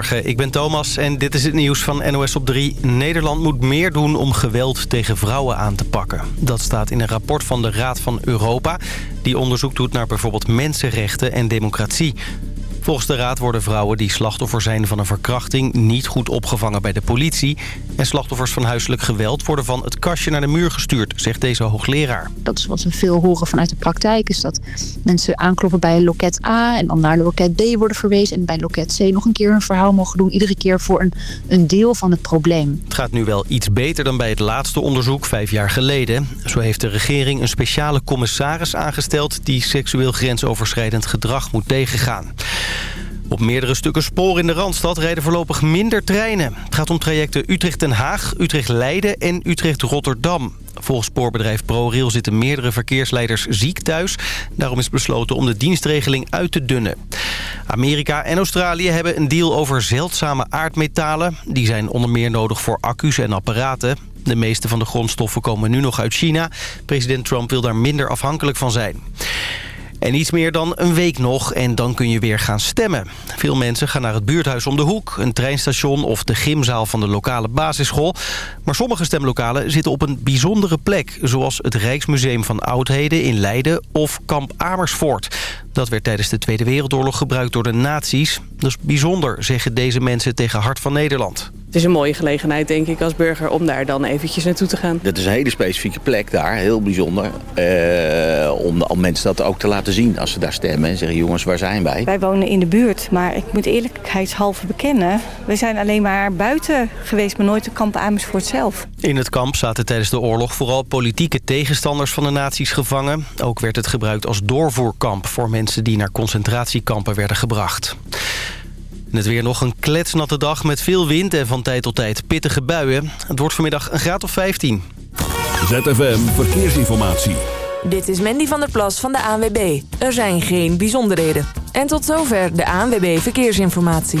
Goedemorgen, ik ben Thomas en dit is het nieuws van NOS op 3. Nederland moet meer doen om geweld tegen vrouwen aan te pakken. Dat staat in een rapport van de Raad van Europa... die onderzoek doet naar bijvoorbeeld mensenrechten en democratie. Volgens de raad worden vrouwen die slachtoffer zijn van een verkrachting... niet goed opgevangen bij de politie. En slachtoffers van huiselijk geweld worden van het kastje naar de muur gestuurd... zegt deze hoogleraar. Dat is wat we veel horen vanuit de praktijk. Is dat mensen aankloppen bij loket A en dan naar loket B worden verwezen... en bij loket C nog een keer een verhaal mogen doen. Iedere keer voor een, een deel van het probleem. Het gaat nu wel iets beter dan bij het laatste onderzoek vijf jaar geleden. Zo heeft de regering een speciale commissaris aangesteld... die seksueel grensoverschrijdend gedrag moet tegengaan. Op meerdere stukken spoor in de Randstad rijden voorlopig minder treinen. Het gaat om trajecten Utrecht-Den Haag, Utrecht-Leiden en Utrecht-Rotterdam. Volgens spoorbedrijf ProRail zitten meerdere verkeersleiders ziek thuis. Daarom is besloten om de dienstregeling uit te dunnen. Amerika en Australië hebben een deal over zeldzame aardmetalen. Die zijn onder meer nodig voor accu's en apparaten. De meeste van de grondstoffen komen nu nog uit China. President Trump wil daar minder afhankelijk van zijn. En iets meer dan een week nog en dan kun je weer gaan stemmen. Veel mensen gaan naar het buurthuis om de hoek, een treinstation of de gymzaal van de lokale basisschool. Maar sommige stemlokalen zitten op een bijzondere plek, zoals het Rijksmuseum van Oudheden in Leiden of Kamp Amersfoort. Dat werd tijdens de Tweede Wereldoorlog gebruikt door de nazi's. Dat is bijzonder, zeggen deze mensen tegen Hart van Nederland. Het is een mooie gelegenheid, denk ik, als burger om daar dan eventjes naartoe te gaan. Dat is een hele specifieke plek daar, heel bijzonder. Eh, om, om mensen dat ook te laten zien als ze daar stemmen en zeggen, jongens, waar zijn wij? Wij wonen in de buurt, maar ik moet eerlijkheidshalve bekennen... we zijn alleen maar buiten geweest, maar nooit de kamp Amersfoort zelf. In het kamp zaten tijdens de oorlog vooral politieke tegenstanders van de nazi's gevangen. Ook werd het gebruikt als doorvoerkamp voor mensen die naar concentratiekampen werden gebracht. En het weer nog een kletsnatte dag met veel wind en van tijd tot tijd pittige buien. Het wordt vanmiddag een graad of 15. ZFM Verkeersinformatie. Dit is Mandy van der Plas van de ANWB. Er zijn geen bijzonderheden. En tot zover de ANWB Verkeersinformatie.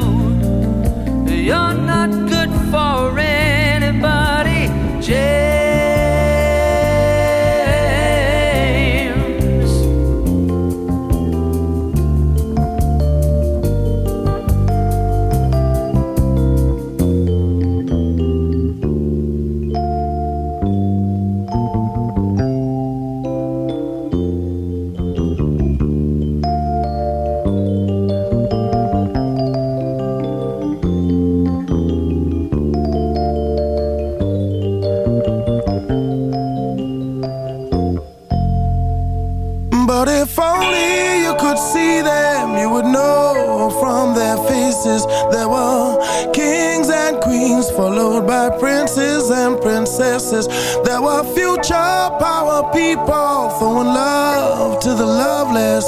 queens followed by princes and princesses. There were future power people throwing love to the loveless.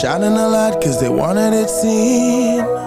Shining a light cause they wanted it seen.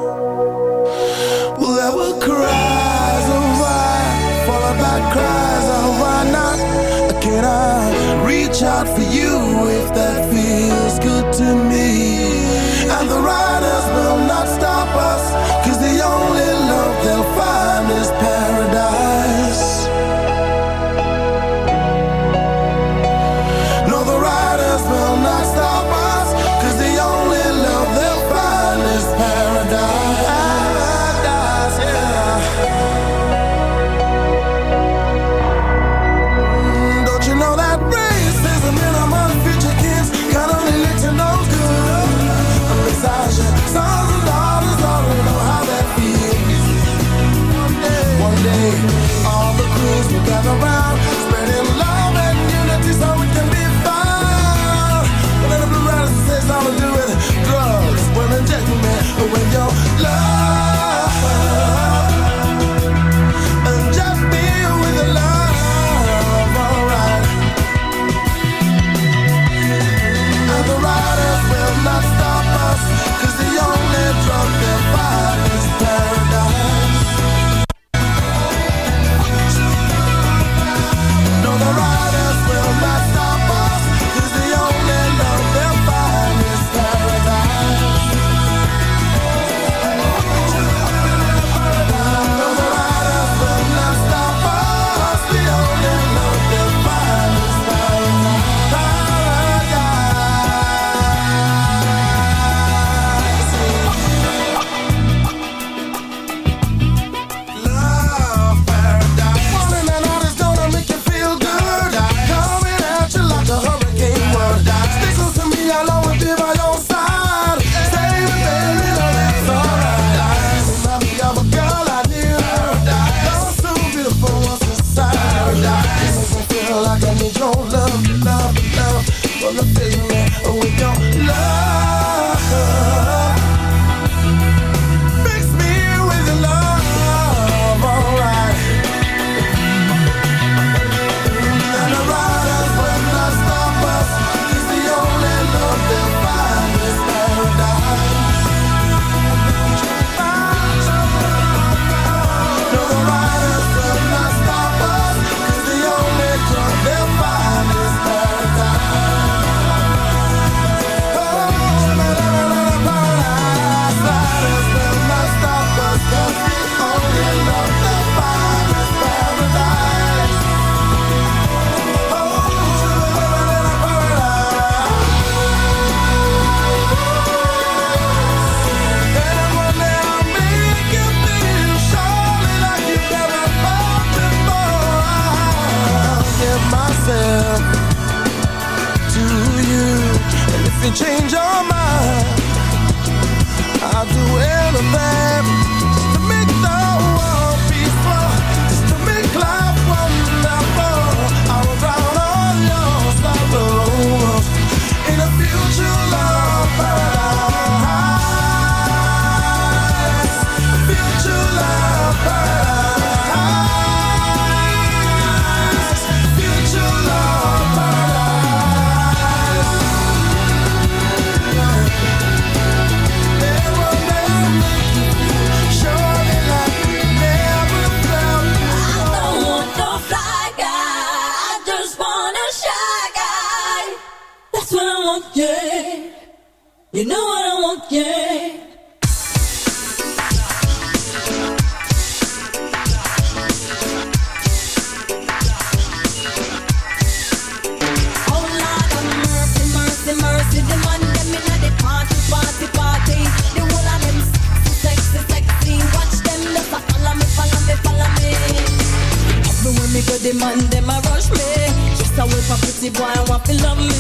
Pretty boy, I want to love me.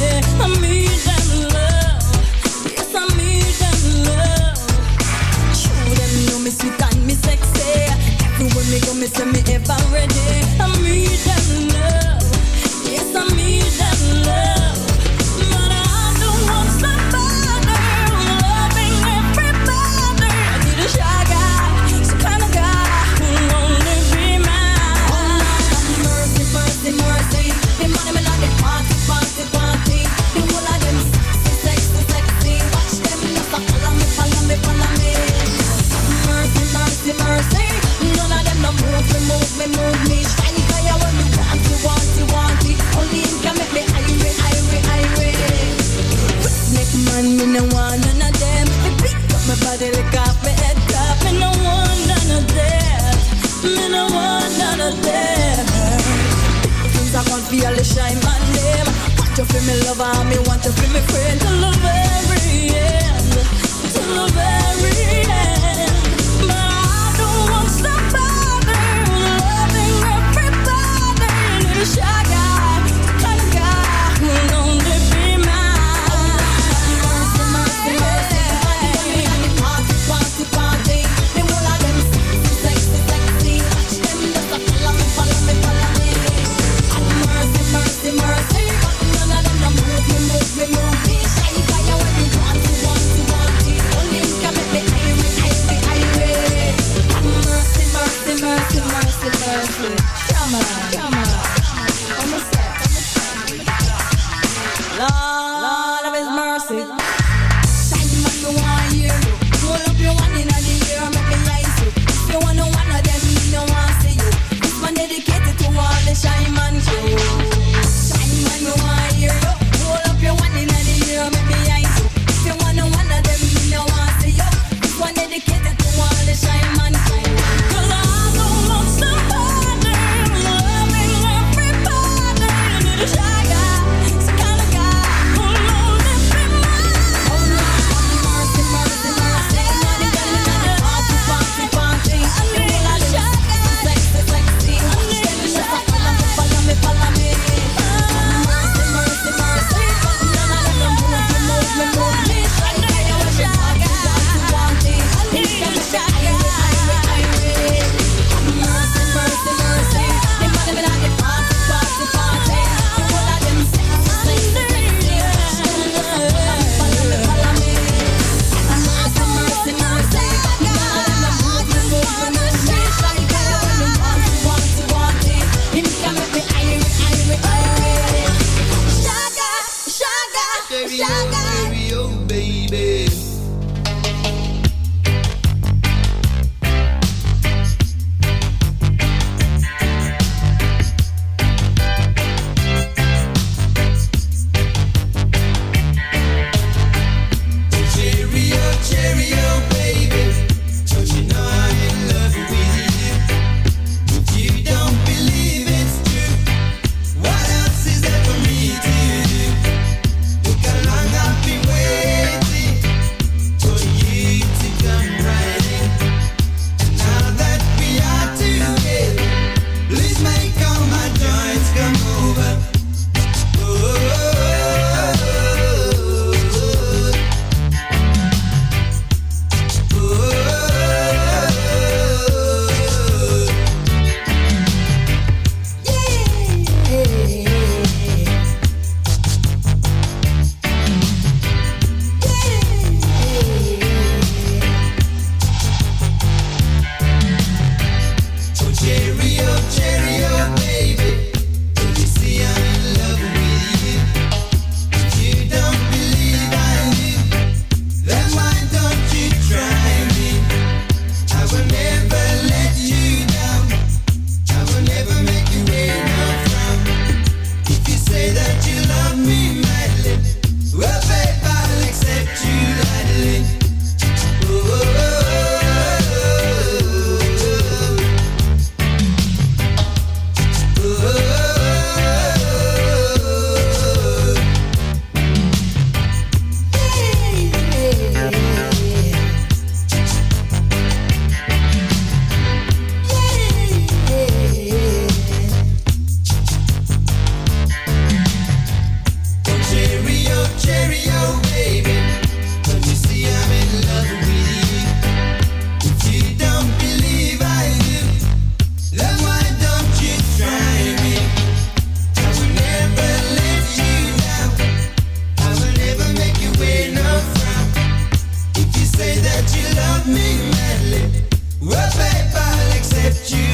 Mercy,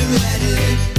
Ready.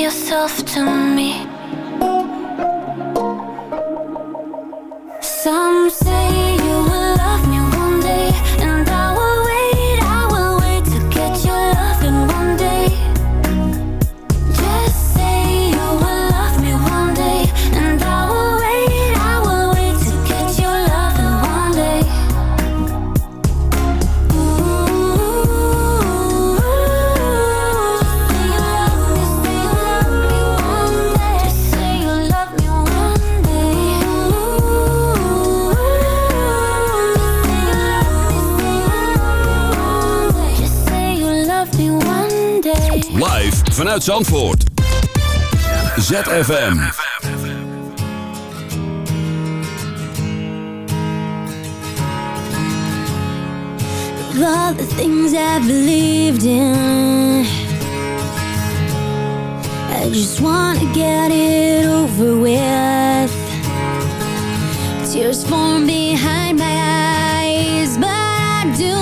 yourself to me vanuit Zandvoort. ZFM. Of all the things I believed in I just want to get it over with Tears form behind my eyes But I do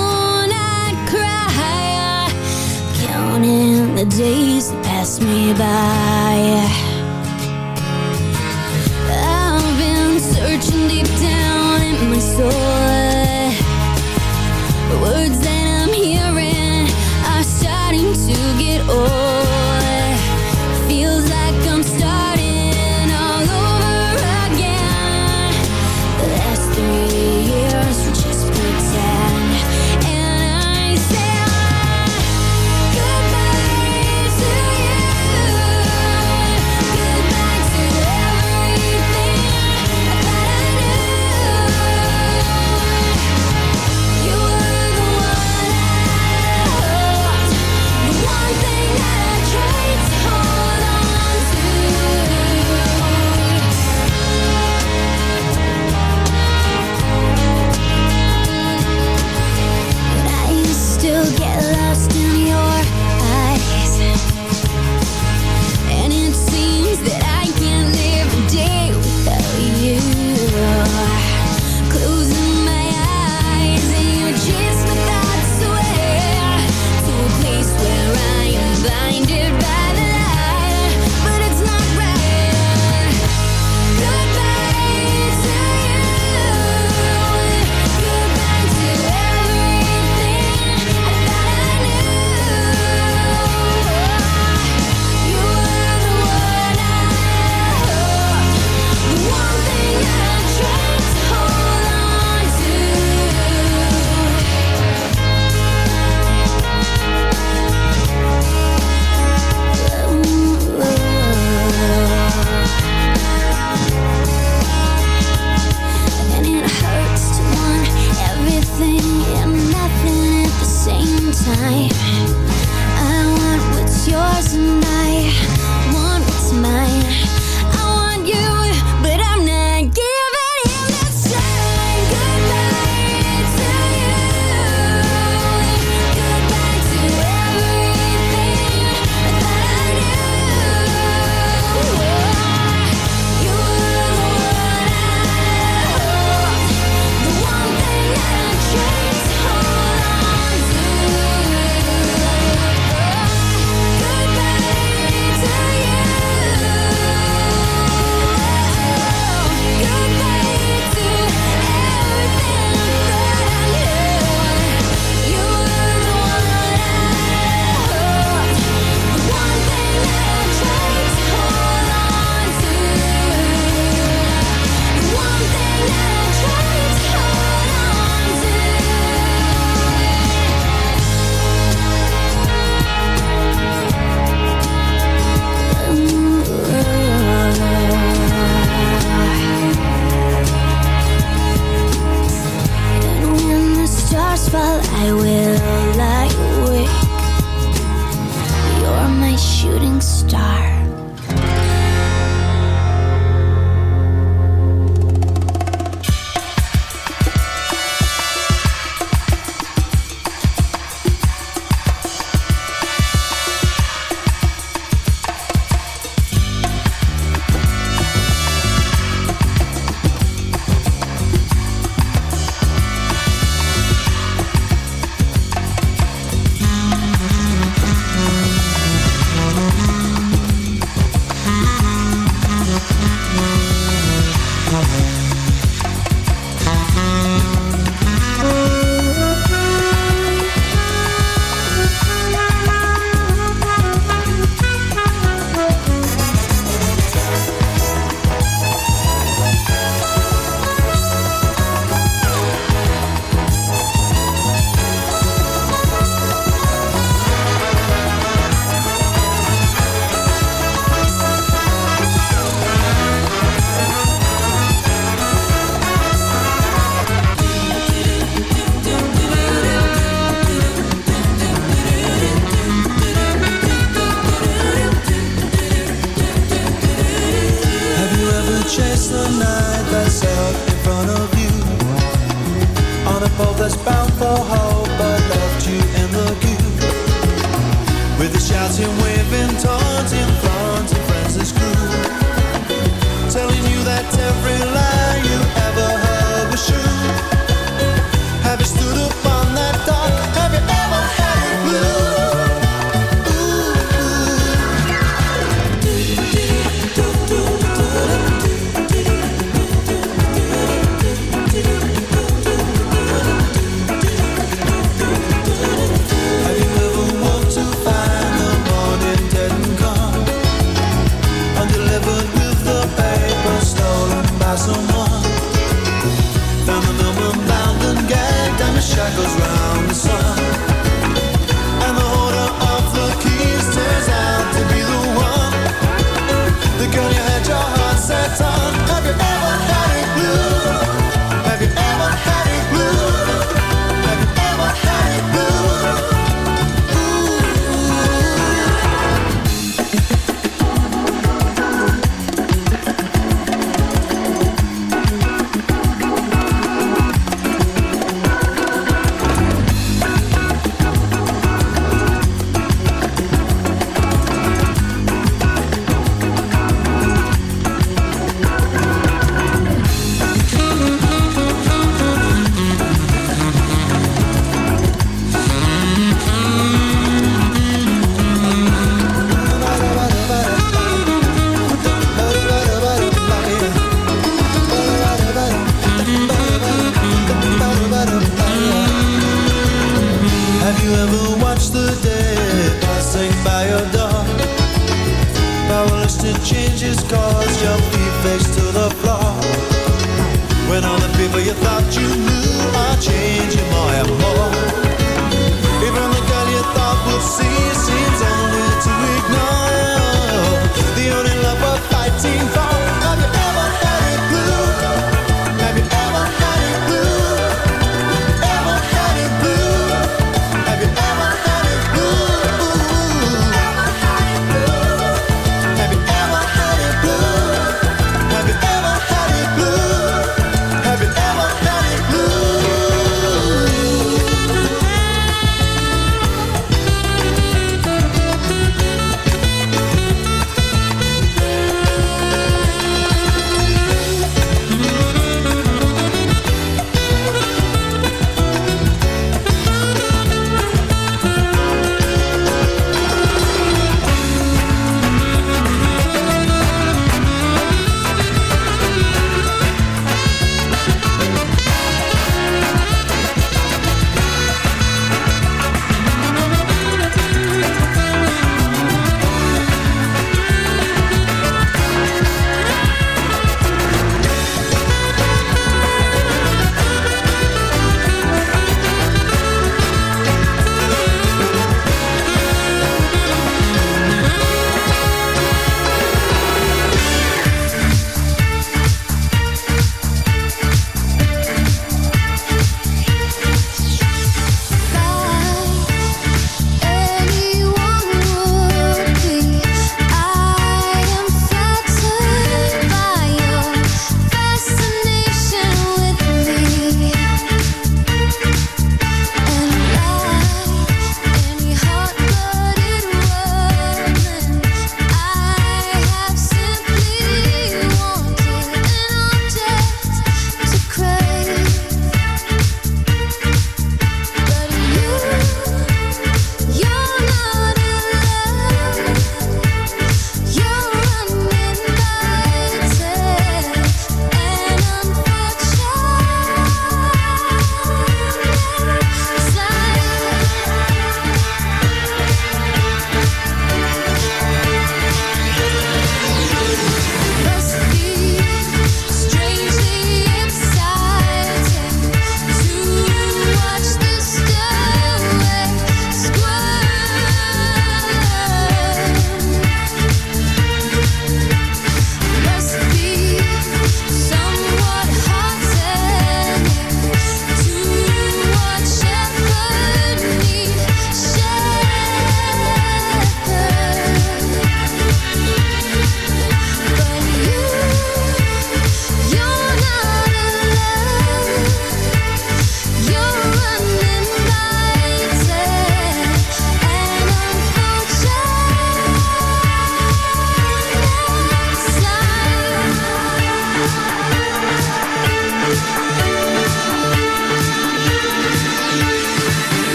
not cry Counting the days me by.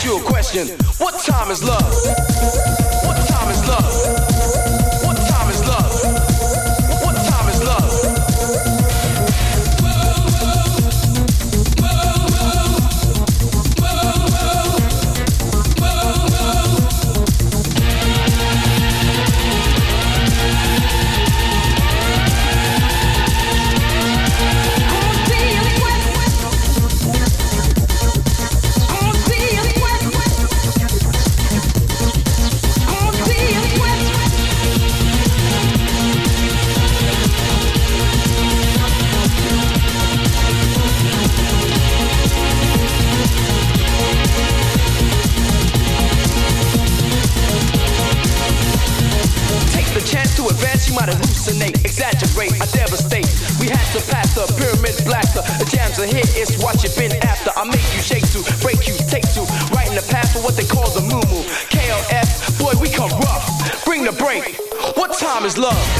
Ask you a question. What time is love? What time is love? Is love?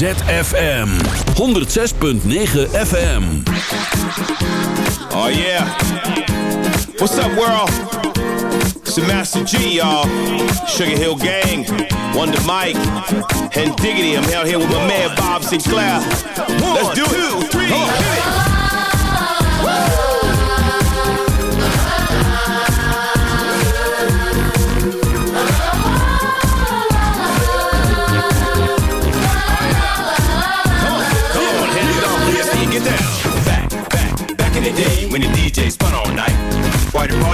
ZFM 106.9 FM. Oh yeah. What's up, world? It's the Master G, y'all. Sugar Hill Gang, Wonder Mike, and Diggity. I'm out here with my man Bob Sinclair. Let's do it. Two, three,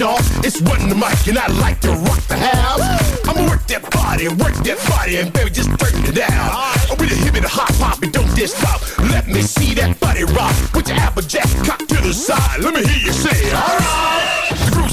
Y'all. It's running the mic, and I like to rock the house. I'ma work that body, work that body, and baby, just turn it down. Oh, I'm a hip and a hot pop, and don't diss stop. Let me see that body rock. Put your applejack cock to the side. Let me hear you say, alright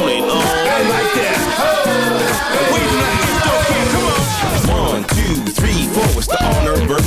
Ain't no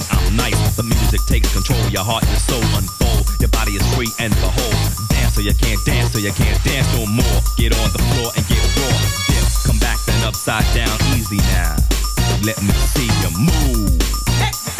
Point, I'm nice. The music takes control. Your heart and soul unfold. Your body is free and behold. Dance so you can't dance, so you can't dance no more. Get on the floor and get raw. Dip, come back then upside down, easy now. Let me see you move.